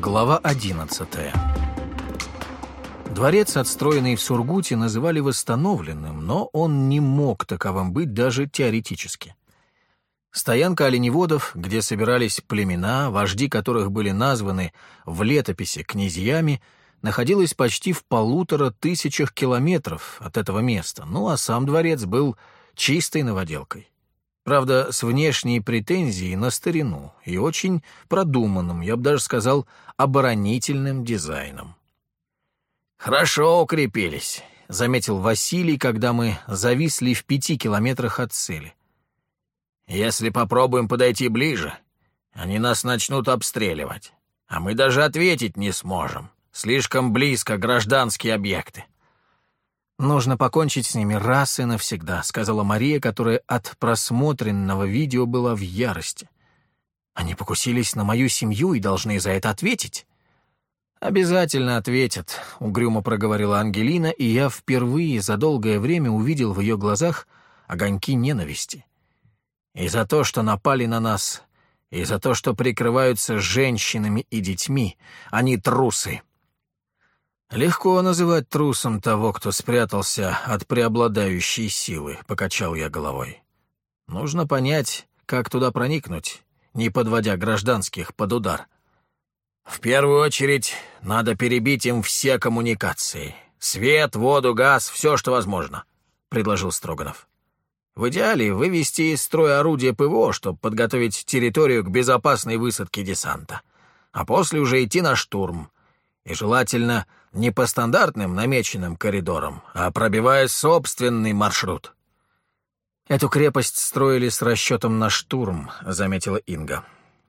Глава 11 Дворец, отстроенный в Сургуте, называли восстановленным, но он не мог таковым быть даже теоретически. Стоянка оленеводов, где собирались племена, вожди которых были названы в летописи князьями, находилась почти в полутора тысячах километров от этого места, ну а сам дворец был чистой новоделкой. Правда, с внешней претензией на старину и очень продуманным, я бы даже сказал, оборонительным дизайном. «Хорошо укрепились», — заметил Василий, когда мы зависли в пяти километрах от цели. «Если попробуем подойти ближе, они нас начнут обстреливать, а мы даже ответить не сможем. Слишком близко гражданские объекты». «Нужно покончить с ними раз и навсегда», — сказала Мария, которая от просмотренного видео была в ярости. «Они покусились на мою семью и должны за это ответить». «Обязательно ответят», — угрюмо проговорила Ангелина, и я впервые за долгое время увидел в ее глазах огоньки ненависти. «И за то, что напали на нас, и за то, что прикрываются женщинами и детьми, они трусы». «Легко называть трусом того, кто спрятался от преобладающей силы», — покачал я головой. «Нужно понять, как туда проникнуть, не подводя гражданских под удар». «В первую очередь надо перебить им все коммуникации. Свет, воду, газ, все, что возможно», — предложил Строганов. «В идеале вывести из строя орудия ПВО, чтобы подготовить территорию к безопасной высадке десанта, а после уже идти на штурм» и желательно не по стандартным намеченным коридорам, а пробивая собственный маршрут. «Эту крепость строили с расчетом на штурм», — заметила Инга.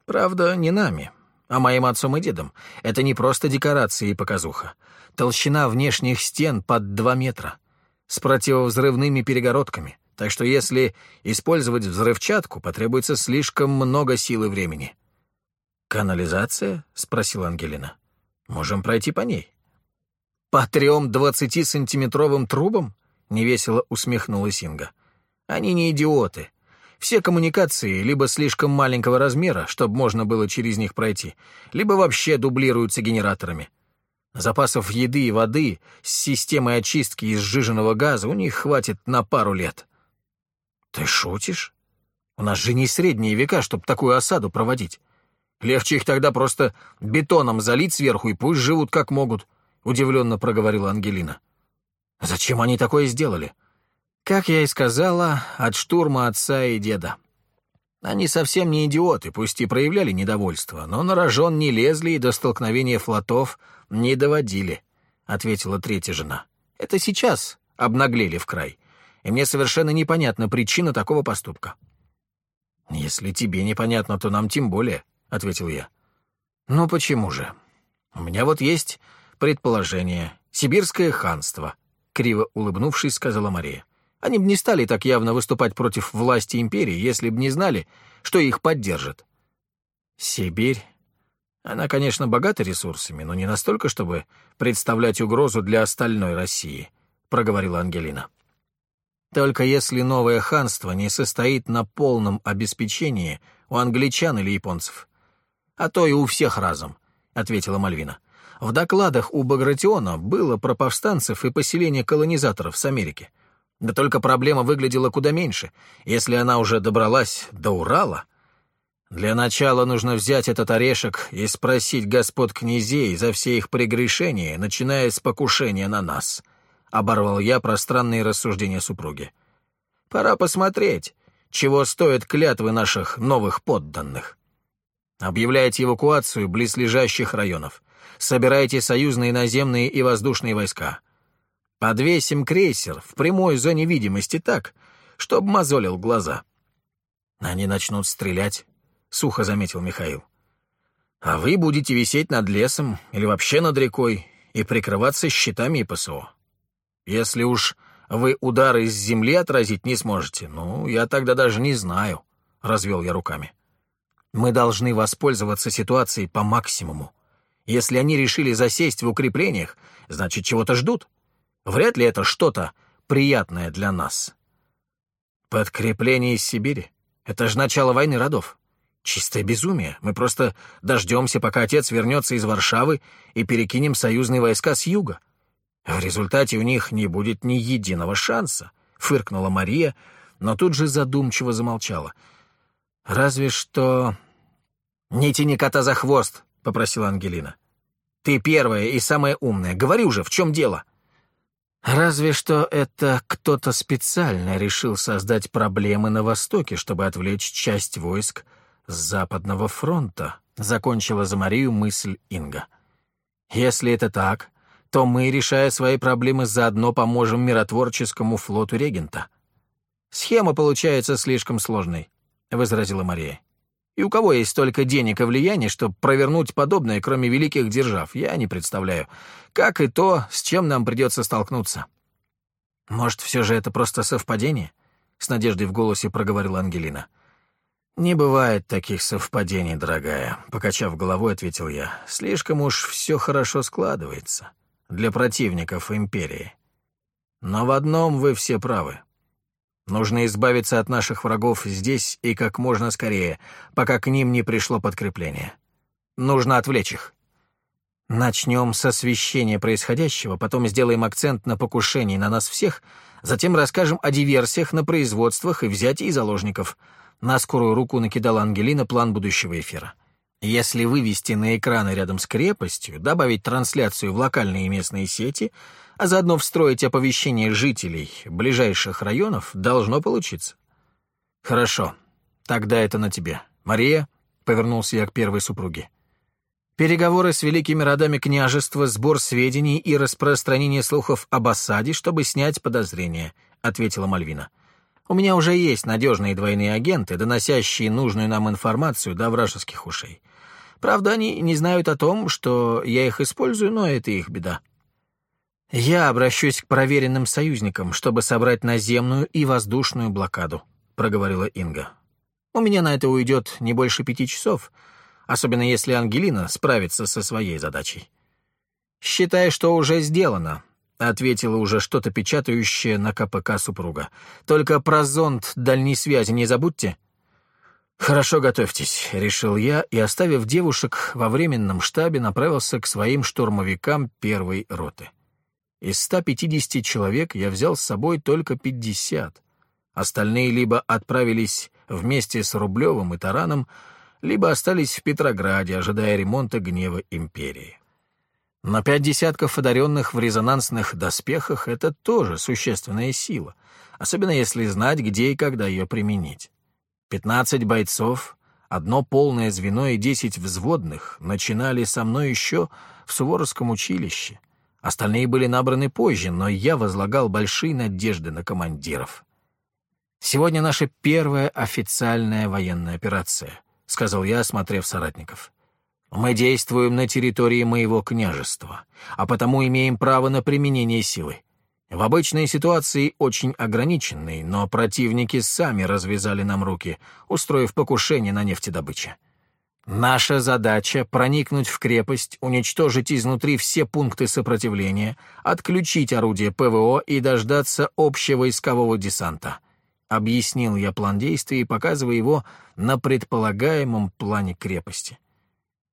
«Правда, не нами, а моим отцом и дедом. Это не просто декорации и показуха. Толщина внешних стен под два метра, с противовзрывными перегородками, так что если использовать взрывчатку, потребуется слишком много сил и времени». «Канализация?» — спросила Ангелина. Можем пройти по ней». «По трем двадцатисантиметровым трубам?» — невесело усмехнулась Инга. «Они не идиоты. Все коммуникации либо слишком маленького размера, чтобы можно было через них пройти, либо вообще дублируются генераторами. Запасов еды и воды с системой очистки из сжиженного газа у них хватит на пару лет». «Ты шутишь? У нас же не средние века, чтобы такую осаду проводить. Легче их тогда просто бетоном залить сверху и пусть живут как могут», — удивленно проговорила Ангелина. «Зачем они такое сделали?» «Как я и сказала, от штурма отца и деда. Они совсем не идиоты, пусть и проявляли недовольство, но на рожон не лезли и до столкновения флотов не доводили», — ответила третья жена. «Это сейчас обнаглели в край, и мне совершенно непонятна причина такого поступка». «Если тебе непонятно, то нам тем более», — ответил я. «Ну почему же? У меня вот есть предположение. Сибирское ханство», — криво улыбнувшись, сказала Мария. «Они бы не стали так явно выступать против власти империи, если бы не знали, что их поддержат». «Сибирь? Она, конечно, богата ресурсами, но не настолько, чтобы представлять угрозу для остальной России», — проговорила Ангелина. «Только если новое ханство не состоит на полном обеспечении у англичан или японцев а то и у всех разом», — ответила Мальвина. «В докладах у Багратиона было про повстанцев и поселение колонизаторов с Америки. Да только проблема выглядела куда меньше, если она уже добралась до Урала. Для начала нужно взять этот орешек и спросить господ князей за все их прегрешения, начиная с покушения на нас», — оборвал я пространные рассуждения супруги. «Пора посмотреть, чего стоят клятвы наших новых подданных». Объявляйте эвакуацию близлежащих районов. Собирайте союзные наземные и воздушные войска. Подвесим крейсер в прямой зоне видимости так, чтобы мозолил глаза. Они начнут стрелять, — сухо заметил Михаил. А вы будете висеть над лесом или вообще над рекой и прикрываться щитами и ПСО. Если уж вы удары из земли отразить не сможете, ну, я тогда даже не знаю, — развел я руками. Мы должны воспользоваться ситуацией по максимуму. Если они решили засесть в укреплениях, значит, чего-то ждут. Вряд ли это что-то приятное для нас. Подкрепление из Сибири — это же начало войны родов. Чистое безумие. Мы просто дождемся, пока отец вернется из Варшавы и перекинем союзные войска с юга. В результате у них не будет ни единого шанса, — фыркнула Мария, но тут же задумчиво замолчала. Разве что... «Не тяни кота за хвост», — попросила Ангелина. «Ты первая и самая умная. Говори уже, в чем дело?» Разве что это кто-то специально решил создать проблемы на Востоке, чтобы отвлечь часть войск с Западного фронта, закончила за Марию мысль Инга. Если это так, то мы, решая свои проблемы, заодно поможем миротворческому флоту регента. Схема получается слишком сложной, возразила Мария. И у кого есть столько денег и влияния, чтобы провернуть подобное, кроме великих держав, я не представляю. Как и то, с чем нам придется столкнуться. Может, все же это просто совпадение? С надеждой в голосе проговорила Ангелина. «Не бывает таких совпадений, дорогая», — покачав головой, ответил я. «Слишком уж все хорошо складывается для противников империи. Но в одном вы все правы. Нужно избавиться от наших врагов здесь и как можно скорее, пока к ним не пришло подкрепление. Нужно отвлечь их. Начнем с освещения происходящего, потом сделаем акцент на покушении на нас всех, затем расскажем о диверсиях на производствах и взятии заложников. На скорую руку накидала Ангелина план будущего эфира. Если вывести на экраны рядом с крепостью, добавить трансляцию в локальные местные сети, а заодно встроить оповещение жителей ближайших районов, должно получиться. Хорошо, тогда это на тебе. Мария, — повернулся я к первой супруге. Переговоры с великими родами княжества, сбор сведений и распространение слухов об осаде, чтобы снять подозрения, — ответила Мальвина. У меня уже есть надежные двойные агенты, доносящие нужную нам информацию до вражеских ушей. Правда, они не знают о том, что я их использую, но это их беда. «Я обращусь к проверенным союзникам, чтобы собрать наземную и воздушную блокаду», — проговорила Инга. «У меня на это уйдет не больше пяти часов, особенно если Ангелина справится со своей задачей». «Считай, что уже сделано», — ответила уже что-то печатающее на КПК супруга. «Только про зонд дальней связи не забудьте». «Хорошо, готовьтесь», — решил я, и, оставив девушек во временном штабе, направился к своим штурмовикам первой роты. Из 150 человек я взял с собой только 50. Остальные либо отправились вместе с Рублевым и Тараном, либо остались в Петрограде, ожидая ремонта гнева империи. Но пять десятков одаренных в резонансных доспехах — это тоже существенная сила, особенно если знать, где и когда ее применить. Пятнадцать бойцов, одно полное звено и десять взводных начинали со мной еще в Суворовском училище — Остальные были набраны позже, но я возлагал большие надежды на командиров. «Сегодня наша первая официальная военная операция», — сказал я, осмотрев соратников. «Мы действуем на территории моего княжества, а потому имеем право на применение силы. В обычной ситуации очень ограниченной, но противники сами развязали нам руки, устроив покушение на нефтедобыче. Наша задача — проникнуть в крепость, уничтожить изнутри все пункты сопротивления, отключить орудие ПВО и дождаться общевойскового десанта. Объяснил я план действий, показывая его на предполагаемом плане крепости.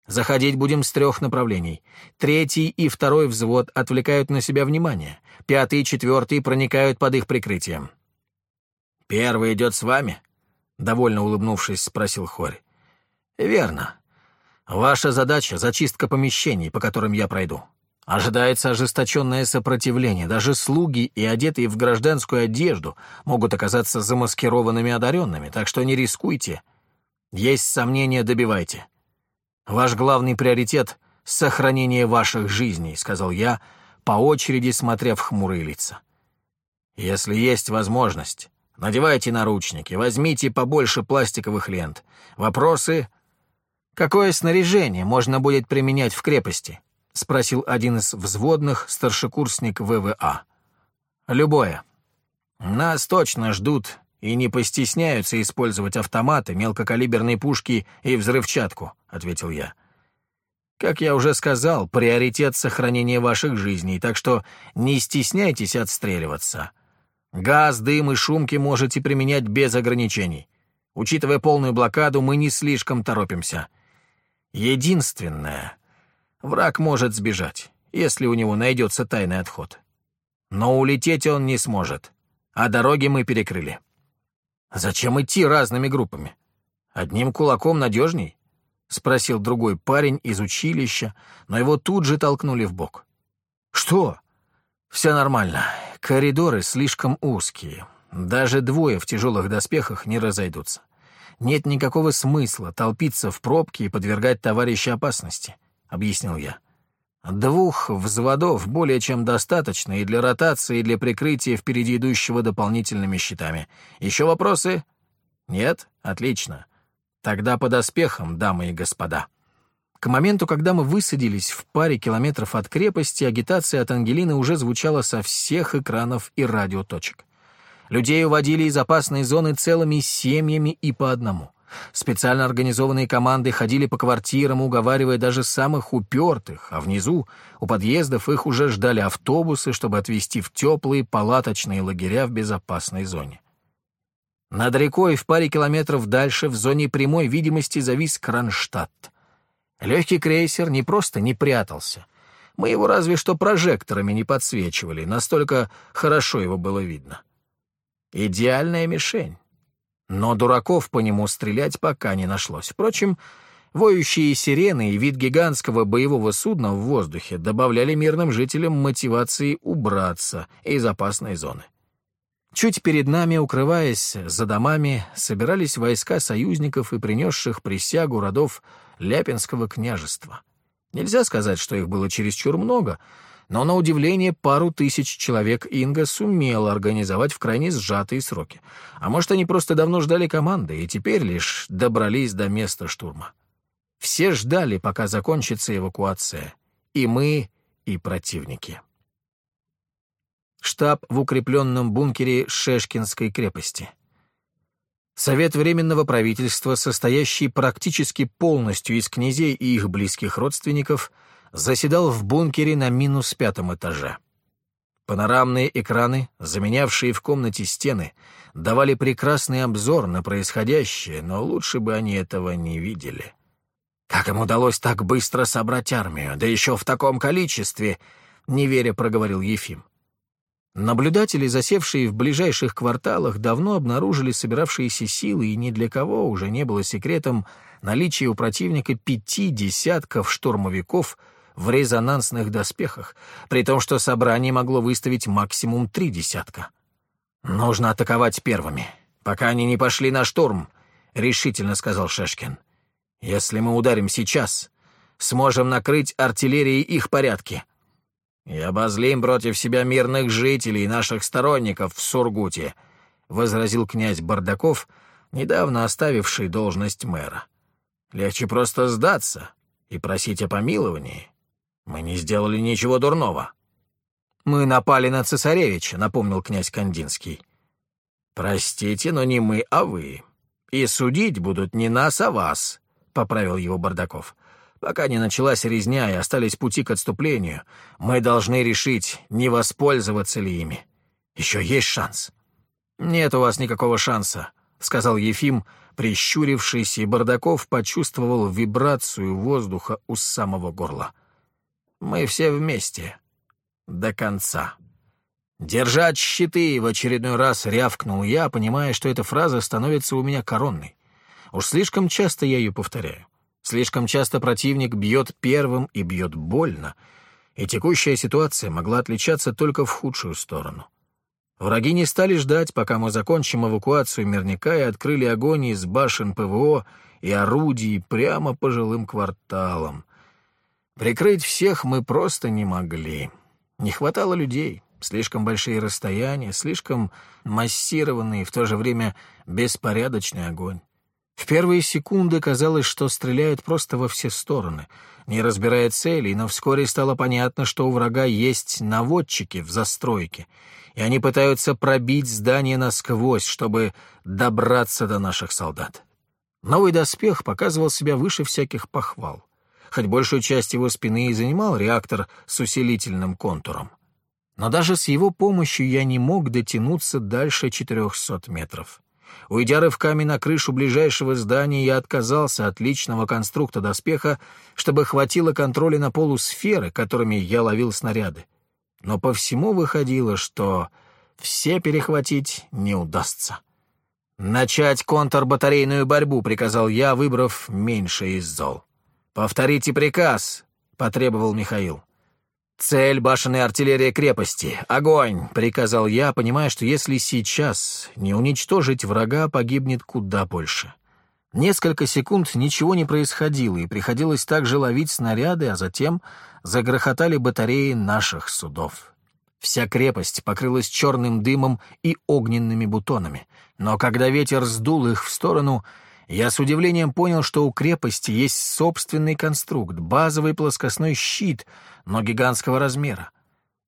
Заходить будем с трех направлений. Третий и второй взвод отвлекают на себя внимание. Пятый и четвертый проникают под их прикрытием. «Первый идет с вами?» — довольно улыбнувшись, спросил Хорь. «Верно. Ваша задача — зачистка помещений, по которым я пройду. Ожидается ожесточенное сопротивление. Даже слуги и одетые в гражданскую одежду могут оказаться замаскированными одаренными, так что не рискуйте. Есть сомнения — добивайте. Ваш главный приоритет — сохранение ваших жизней», — сказал я, по очереди смотря в хмурые лица. «Если есть возможность, надевайте наручники, возьмите побольше пластиковых лент. Вопросы «Какое снаряжение можно будет применять в крепости?» — спросил один из взводных, старшекурсник ВВА. «Любое. Нас точно ждут и не постесняются использовать автоматы, мелкокалиберные пушки и взрывчатку», — ответил я. «Как я уже сказал, приоритет сохранения ваших жизней, так что не стесняйтесь отстреливаться. Газ, дым и шумки можете применять без ограничений. Учитывая полную блокаду, мы не слишком торопимся. Единственное, враг может сбежать, если у него найдется тайный отход. Но улететь он не сможет, а дороги мы перекрыли. Зачем идти разными группами? Одним кулаком надежней? — спросил другой парень из училища, но его тут же толкнули в бок. «Что?» «Все нормально. Коридоры слишком узкие. Даже двое в тяжелых доспехах не разойдутся. Нет никакого смысла толпиться в пробке и подвергать товарища опасности», — объяснил я. «Двух взводов более чем достаточно и для ротации, и для прикрытия впереди идущего дополнительными щитами. Еще вопросы?» «Нет? Отлично. Тогда по доспехам, дамы и господа». К моменту, когда мы высадились в паре километров от крепости, агитация от Ангелины уже звучала со всех экранов и радиоточек. Людей уводили из опасной зоны целыми семьями и по одному. Специально организованные команды ходили по квартирам, уговаривая даже самых упертых, а внизу, у подъездов, их уже ждали автобусы, чтобы отвезти в теплые палаточные лагеря в безопасной зоне. Над рекой в паре километров дальше, в зоне прямой видимости, завис Кронштадт. Легкий крейсер не просто не прятался. Мы его разве что прожекторами не подсвечивали, настолько хорошо его было видно. Идеальная мишень. Но дураков по нему стрелять пока не нашлось. Впрочем, воющие сирены и вид гигантского боевого судна в воздухе добавляли мирным жителям мотивации убраться из опасной зоны. Чуть перед нами, укрываясь за домами, собирались войска союзников и принесших присягу родов Ляпинского княжества. Нельзя сказать, что их было чересчур много, но, на удивление, пару тысяч человек Инга сумела организовать в крайне сжатые сроки. А может, они просто давно ждали команды и теперь лишь добрались до места штурма. Все ждали, пока закончится эвакуация. И мы, и противники. Штаб в укрепленном бункере Шешкинской крепости. Совет Временного правительства, состоящий практически полностью из князей и их близких родственников, заседал в бункере на минус пятом этаже. Панорамные экраны, заменявшие в комнате стены, давали прекрасный обзор на происходящее, но лучше бы они этого не видели. «Как им удалось так быстро собрать армию, да еще в таком количестве?» — неверя проговорил Ефим. Наблюдатели, засевшие в ближайших кварталах, давно обнаружили собиравшиеся силы, и ни для кого уже не было секретом наличие у противника пяти десятков штурмовиков в резонансных доспехах, при том, что собрание могло выставить максимум три десятка. «Нужно атаковать первыми, пока они не пошли на штурм», — решительно сказал Шешкин. «Если мы ударим сейчас, сможем накрыть артиллерией их порядки» и обозлим против себя мирных жителей, наших сторонников в Сургуте», — возразил князь Бардаков, недавно оставивший должность мэра. «Легче просто сдаться и просить о помиловании. Мы не сделали ничего дурного». «Мы напали на цесаревича», — напомнил князь Кандинский. «Простите, но не мы, а вы. И судить будут не нас, а вас», — поправил его Бардаков. Пока не началась резня и остались пути к отступлению, мы должны решить, не воспользоваться ли ими. Еще есть шанс». «Нет у вас никакого шанса», — сказал Ефим, прищурившись, и Бардаков почувствовал вибрацию воздуха у самого горла. «Мы все вместе. До конца». «Держать щиты!» — в очередной раз рявкнул я, понимая, что эта фраза становится у меня коронной. Уж слишком часто я ее повторяю. Слишком часто противник бьет первым и бьет больно, и текущая ситуация могла отличаться только в худшую сторону. Враги не стали ждать, пока мы закончим эвакуацию мирника и открыли огонь из башен ПВО и орудий прямо по жилым кварталам. Прикрыть всех мы просто не могли. Не хватало людей, слишком большие расстояния, слишком массированный и в то же время беспорядочный огонь. В первые секунды казалось, что стреляют просто во все стороны, не разбирая целей, но вскоре стало понятно, что у врага есть наводчики в застройке, и они пытаются пробить здание насквозь, чтобы добраться до наших солдат. Новый доспех показывал себя выше всяких похвал, хоть большую часть его спины и занимал реактор с усилительным контуром. Но даже с его помощью я не мог дотянуться дальше 400 метров. Уйдя рывками на крышу ближайшего здания, я отказался от личного конструкта доспеха, чтобы хватило контроля на полусферы, которыми я ловил снаряды. Но по всему выходило, что все перехватить не удастся. «Начать контрбатарейную борьбу», — приказал я, выбрав меньше из зол. «Повторите приказ», — потребовал Михаил. «Цель башенной артиллерии крепости. Огонь!» — приказал я, понимая, что если сейчас не уничтожить врага, погибнет куда больше. Несколько секунд ничего не происходило, и приходилось также ловить снаряды, а затем загрохотали батареи наших судов. Вся крепость покрылась черным дымом и огненными бутонами, но когда ветер сдул их в сторону, я с удивлением понял, что у крепости есть собственный конструкт, базовый плоскостной щит — но гигантского размера.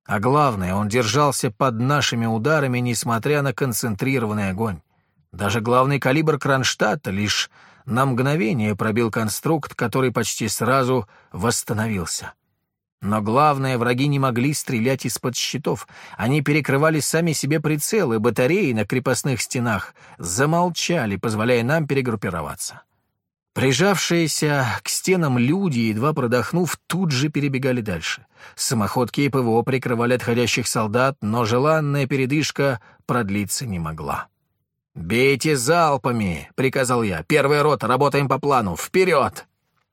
А главное, он держался под нашими ударами, несмотря на концентрированный огонь. Даже главный калибр Кронштадта лишь на мгновение пробил конструкт, который почти сразу восстановился. Но главное, враги не могли стрелять из-под щитов. Они перекрывали сами себе прицелы, батареи на крепостных стенах замолчали, позволяя нам перегруппироваться. Прижавшиеся к стенам люди, едва продохнув, тут же перебегали дальше. Самоходки и ПВО прикрывали отходящих солдат, но желанная передышка продлиться не могла. «Бейте залпами!» — приказал я. «Первая рота, работаем по плану! Вперед!»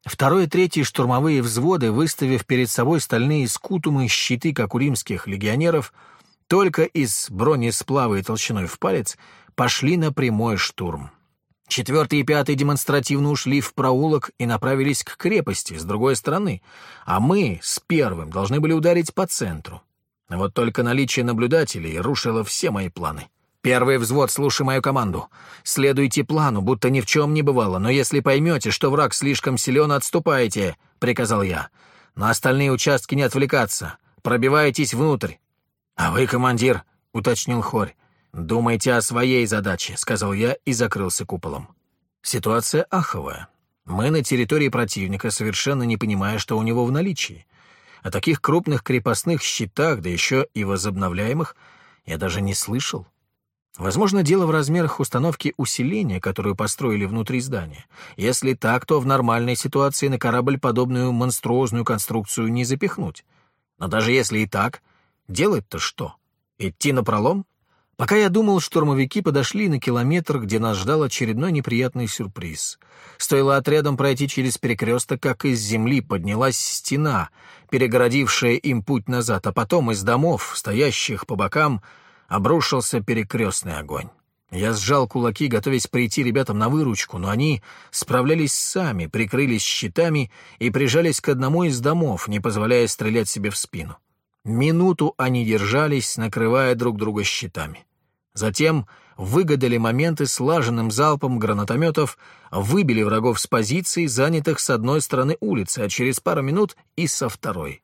Второй и третий штурмовые взводы, выставив перед собой стальные скутумы, щиты, как у римских легионеров, только из бронесплава и толщиной в палец, пошли на прямой штурм. Четвертый и пятый демонстративно ушли в проулок и направились к крепости с другой стороны, а мы с первым должны были ударить по центру. Вот только наличие наблюдателей рушило все мои планы. Первый взвод, слушай мою команду. Следуйте плану, будто ни в чем не бывало, но если поймете, что враг слишком силен, отступайте, — приказал я. На остальные участки не отвлекаться. Пробивайтесь внутрь. — А вы, командир, — уточнил Хорь, «Думайте о своей задаче», — сказал я и закрылся куполом. Ситуация аховая. Мы на территории противника, совершенно не понимая, что у него в наличии. О таких крупных крепостных щитах, да еще и возобновляемых, я даже не слышал. Возможно, дело в размерах установки усиления, которую построили внутри здания. Если так, то в нормальной ситуации на корабль подобную монструозную конструкцию не запихнуть. Но даже если и так, делать-то что? Идти на пролом? Пока я думал, штурмовики подошли на километр, где нас ждал очередной неприятный сюрприз. Стоило отрядом пройти через перекресток, как из земли поднялась стена, перегородившая им путь назад, а потом из домов, стоящих по бокам, обрушился перекрестный огонь. Я сжал кулаки, готовясь прийти ребятам на выручку, но они справлялись сами, прикрылись щитами и прижались к одному из домов, не позволяя стрелять себе в спину. Минуту они держались, накрывая друг друга щитами. Затем выгадали моменты слаженным залпом гранатометов, выбили врагов с позиций, занятых с одной стороны улицы, а через пару минут и со второй.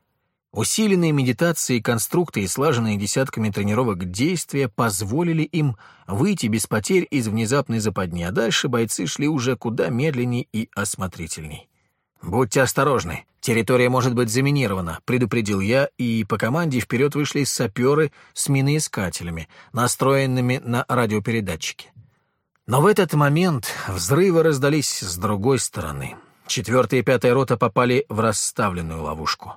Усиленные медитации, конструкты и слаженные десятками тренировок действия позволили им выйти без потерь из внезапной западни, а дальше бойцы шли уже куда медленней и осмотрительней. «Будьте осторожны, территория может быть заминирована», — предупредил я, и по команде вперед вышли саперы с миноискателями, настроенными на радиопередатчики. Но в этот момент взрывы раздались с другой стороны. Четвертая и пятая рота попали в расставленную ловушку.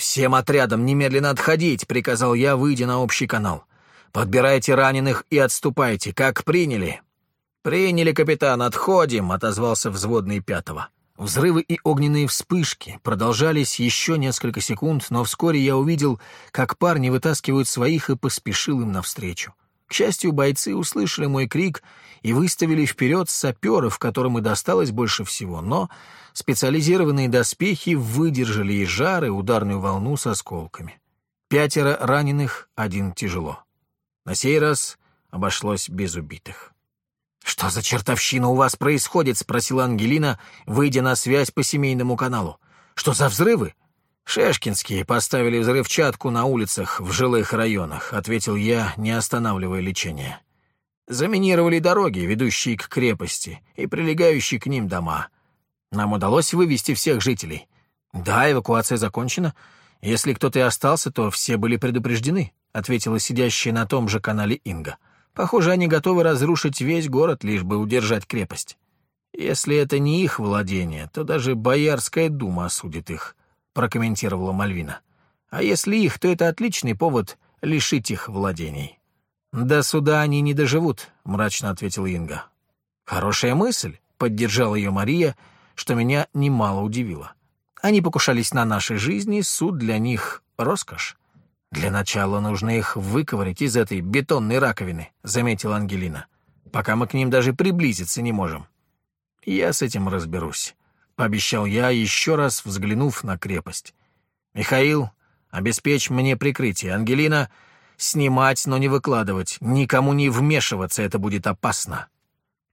«Всем отрядам немедленно отходить», — приказал я, выйдя на общий канал. «Подбирайте раненых и отступайте, как приняли». «Приняли, капитан, отходим», — отозвался взводный пятого. Взрывы и огненные вспышки продолжались еще несколько секунд, но вскоре я увидел, как парни вытаскивают своих и поспешил им навстречу. К счастью, бойцы услышали мой крик и выставили вперед саперов, которым и досталось больше всего, но специализированные доспехи выдержали и жар, и ударную волну с осколками. Пятеро раненых, один тяжело. На сей раз обошлось без убитых. «Что за чертовщина у вас происходит?» — спросила Ангелина, выйдя на связь по семейному каналу. «Что за взрывы?» «Шешкинские поставили взрывчатку на улицах в жилых районах», — ответил я, не останавливая лечение. «Заминировали дороги, ведущие к крепости, и прилегающие к ним дома. Нам удалось вывести всех жителей. Да, эвакуация закончена. Если кто-то и остался, то все были предупреждены», — ответила сидящая на том же канале Инга. Похоже, они готовы разрушить весь город, лишь бы удержать крепость. Если это не их владение, то даже Боярская дума осудит их», — прокомментировала Мальвина. «А если их, то это отличный повод лишить их владений». «До суда они не доживут», — мрачно ответил Инга. «Хорошая мысль», — поддержала ее Мария, что меня немало удивило. «Они покушались на наши жизни, суд для них — роскошь. Для начала нужно их выковырять из этой бетонной раковины», — заметила Ангелина, «пока мы к ним даже приблизиться не можем». «Я с этим разберусь», — пообещал я, еще раз взглянув на крепость. «Михаил, обеспечь мне прикрытие. Ангелина, снимать, но не выкладывать. Никому не вмешиваться, это будет опасно».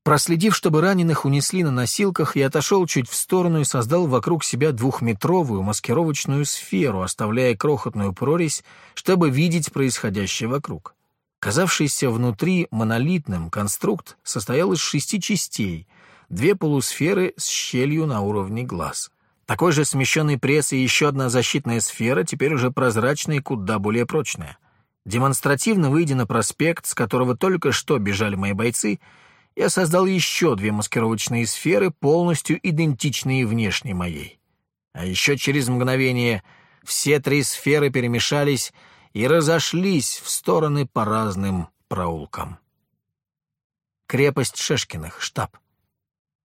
Проследив, чтобы раненых унесли на носилках, я отошел чуть в сторону и создал вокруг себя двухметровую маскировочную сферу, оставляя крохотную прорезь, чтобы видеть происходящее вокруг. Казавшийся внутри монолитным конструкт состоял из шести частей, две полусферы с щелью на уровне глаз. Такой же смещенный пресс и еще одна защитная сфера, теперь уже прозрачная и куда более прочная. Демонстративно выйдя на проспект, с которого только что бежали мои бойцы, я создал еще две маскировочные сферы, полностью идентичные внешней моей. А еще через мгновение все три сферы перемешались и разошлись в стороны по разным проулкам. Крепость Шешкиных, штаб.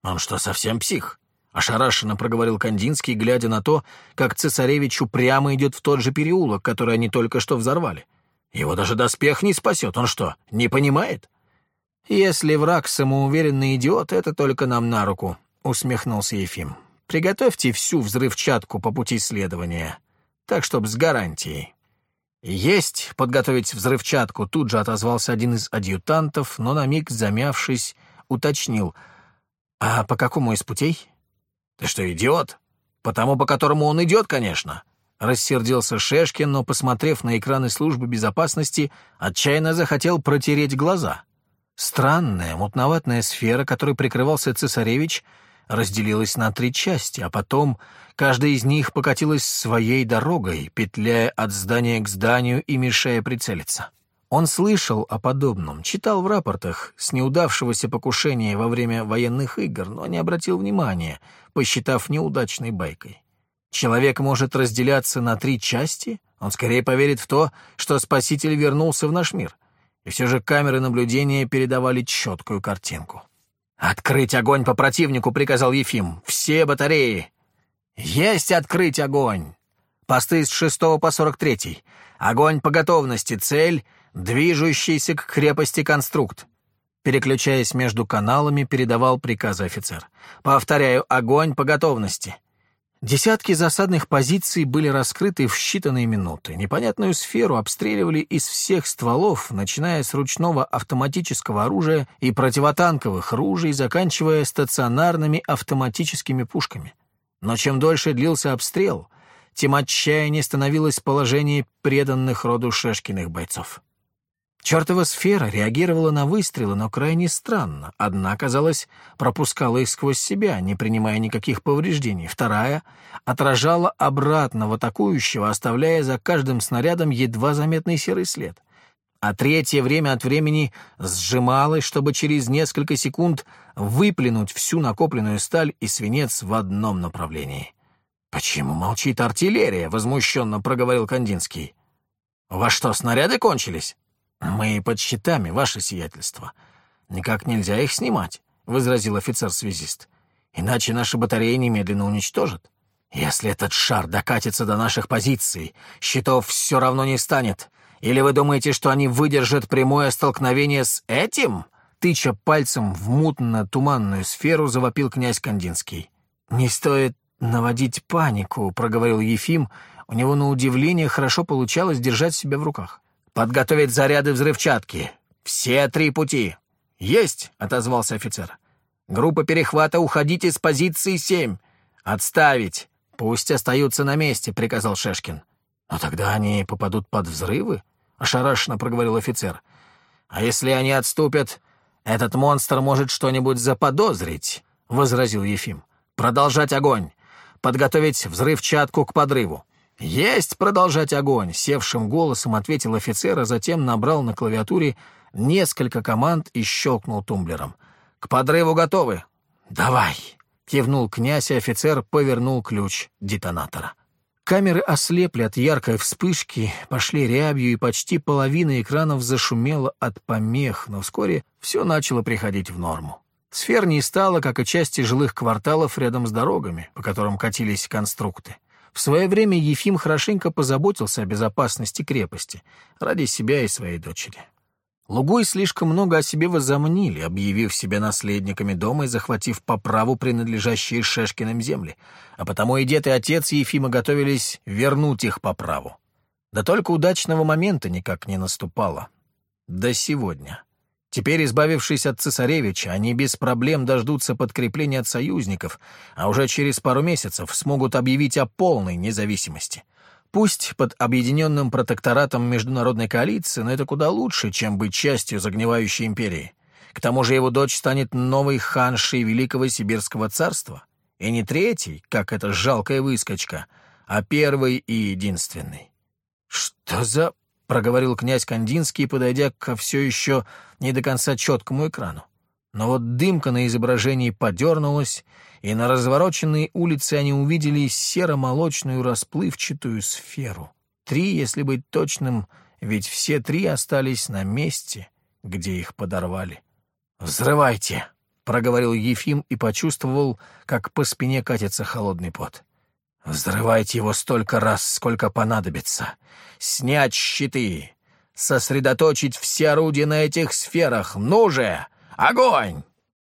«Он что, совсем псих?» — ошарашенно проговорил Кандинский, глядя на то, как цесаревич упрямо идет в тот же переулок, который они только что взорвали. «Его даже доспех не спасет. Он что, не понимает?» «Если враг самоуверенный идиот, это только нам на руку», — усмехнулся Ефим. «Приготовьте всю взрывчатку по пути следования, так, чтоб с гарантией». «Есть подготовить взрывчатку», — тут же отозвался один из адъютантов, но на миг замявшись, уточнил — «А по какому из путей?» «Ты что, идиот? По тому, по которому он идет, конечно!» Рассердился Шешкин, но, посмотрев на экраны службы безопасности, отчаянно захотел протереть глаза. Странная, мутноватная сфера, которой прикрывался цесаревич, разделилась на три части, а потом каждая из них покатилась своей дорогой, петляя от здания к зданию и мешая прицелиться. Он слышал о подобном, читал в рапортах с неудавшегося покушения во время военных игр, но не обратил внимания, посчитав неудачной байкой. Человек может разделяться на три части? Он скорее поверит в то, что Спаситель вернулся в наш мир. И все же камеры наблюдения передавали четкую картинку. «Открыть огонь по противнику!» — приказал Ефим. «Все батареи!» «Есть открыть огонь!» Посты с шестого по сорок третий. Огонь по готовности. Цель движущийся к крепости конструкт. Переключаясь между каналами, передавал приказы офицер. «Повторяю, огонь по готовности». Десятки засадных позиций были раскрыты в считанные минуты. Непонятную сферу обстреливали из всех стволов, начиная с ручного автоматического оружия и противотанковых ружей, заканчивая стационарными автоматическими пушками. Но чем дольше длился обстрел, тем отчаяннее становилось положение преданных роду Шешкиных бойцов. Чертова сфера реагировала на выстрелы, но крайне странно. Одна, казалось, пропускала их сквозь себя, не принимая никаких повреждений. Вторая отражала обратного атакующего, оставляя за каждым снарядом едва заметный серый след. А третья время от времени сжималась, чтобы через несколько секунд выплюнуть всю накопленную сталь и свинец в одном направлении. «Почему молчит артиллерия?» — возмущенно проговорил Кандинский. «Во что, снаряды кончились?» «Мы под щитами, ваше сиятельство. Никак нельзя их снимать», — возразил офицер-связист. «Иначе наши батареи немедленно уничтожат. Если этот шар докатится до наших позиций, щитов все равно не станет. Или вы думаете, что они выдержат прямое столкновение с этим?» Тыча пальцем в мутно-туманную сферу, завопил князь Кандинский. «Не стоит наводить панику», — проговорил Ефим. У него, на удивление, хорошо получалось держать себя в руках. Подготовить заряды взрывчатки. Все три пути. Есть, отозвался офицер. Группа перехвата уходите с позиции семь. Отставить. Пусть остаются на месте, приказал Шешкин. Но тогда они попадут под взрывы, ошарашенно проговорил офицер. А если они отступят, этот монстр может что-нибудь заподозрить, возразил Ефим. Продолжать огонь. Подготовить взрывчатку к подрыву. «Есть продолжать огонь!» — севшим голосом ответил офицер, а затем набрал на клавиатуре несколько команд и щелкнул тумблером. «К подрыву готовы!» «Давай!» — кивнул князь, и офицер повернул ключ детонатора. Камеры ослепли от яркой вспышки, пошли рябью, и почти половина экранов зашумела от помех, но вскоре все начало приходить в норму. Сфер не стало, как и части жилых кварталов рядом с дорогами, по которым катились конструкты. В свое время Ефим хорошенько позаботился о безопасности крепости ради себя и своей дочери. Лугой слишком много о себе возомнили, объявив себя наследниками дома и захватив по праву принадлежащие Шешкиным земли, а потому и дед и отец Ефима готовились вернуть их по праву. Да только удачного момента никак не наступало. До сегодня. Теперь, избавившись от цесаревича, они без проблем дождутся подкрепления от союзников, а уже через пару месяцев смогут объявить о полной независимости. Пусть под объединенным протекторатом международной коалиции, но это куда лучше, чем быть частью загнивающей империи. К тому же его дочь станет новой ханшей Великого Сибирского царства. И не третий, как эта жалкая выскочка, а первый и единственный. Что за проговорил князь Кандинский, подойдя ко все еще не до конца четкому экрану. Но вот дымка на изображении подернулась, и на развороченной улице они увидели серо-молочную расплывчатую сферу. Три, если быть точным, ведь все три остались на месте, где их подорвали. «Взрывайте!» — проговорил Ефим и почувствовал, как по спине катится холодный пот. Взрывайте его столько раз, сколько понадобится. Снять щиты. Сосредоточить все орудия на этих сферах. Ну же! Огонь!